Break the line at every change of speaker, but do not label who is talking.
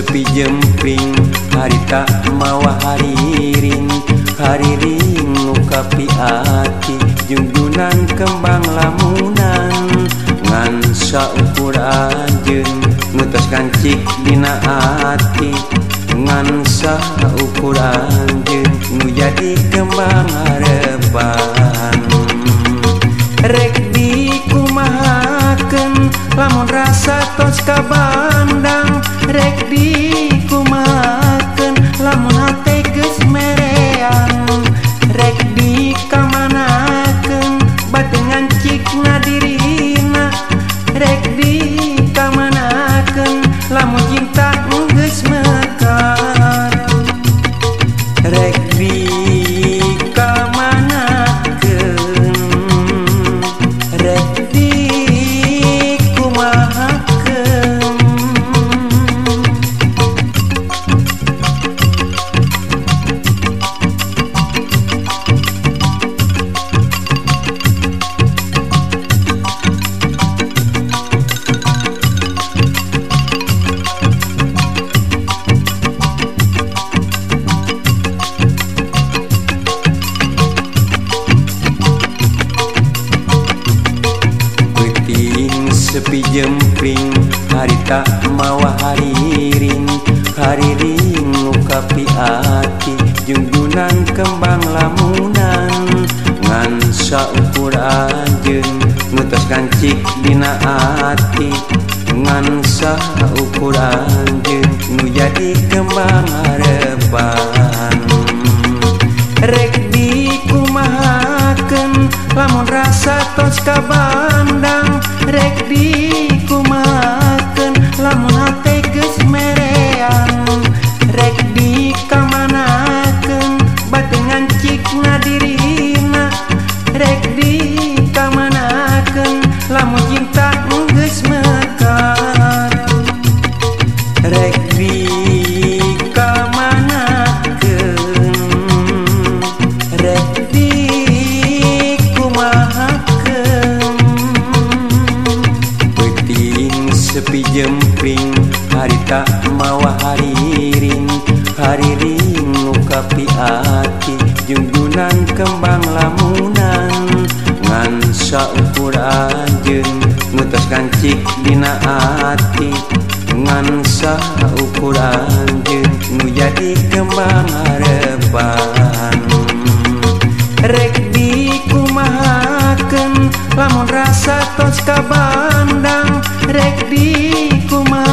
sepi jempling hari tak mawa hariring Ariring ngukapi ati jenggunan kembang lamunan. Ngansa ukur ajeng nutas kancik dina ati ngansa ukur anjeng nu jadi kembang harapan rek dikumahaken lamun rasa tos kabar Rekvie sepi jempring harita mawa hariring hariring ngukapi ati jenggunan kembang lamunan. Ngan saukur ajeng nutas kancik dina ati ngan saukur ajeng nu jadi kembang harapan sepi jempring harita mawa hariring hariring nukapi ati jenggunan kembang lamunan. Ngan saukur ajeng ngutos kancik dina ati ngan saukur ajeng nu jadi kembang harapan. Rek lamun rasa tos kabandang rek di kumaha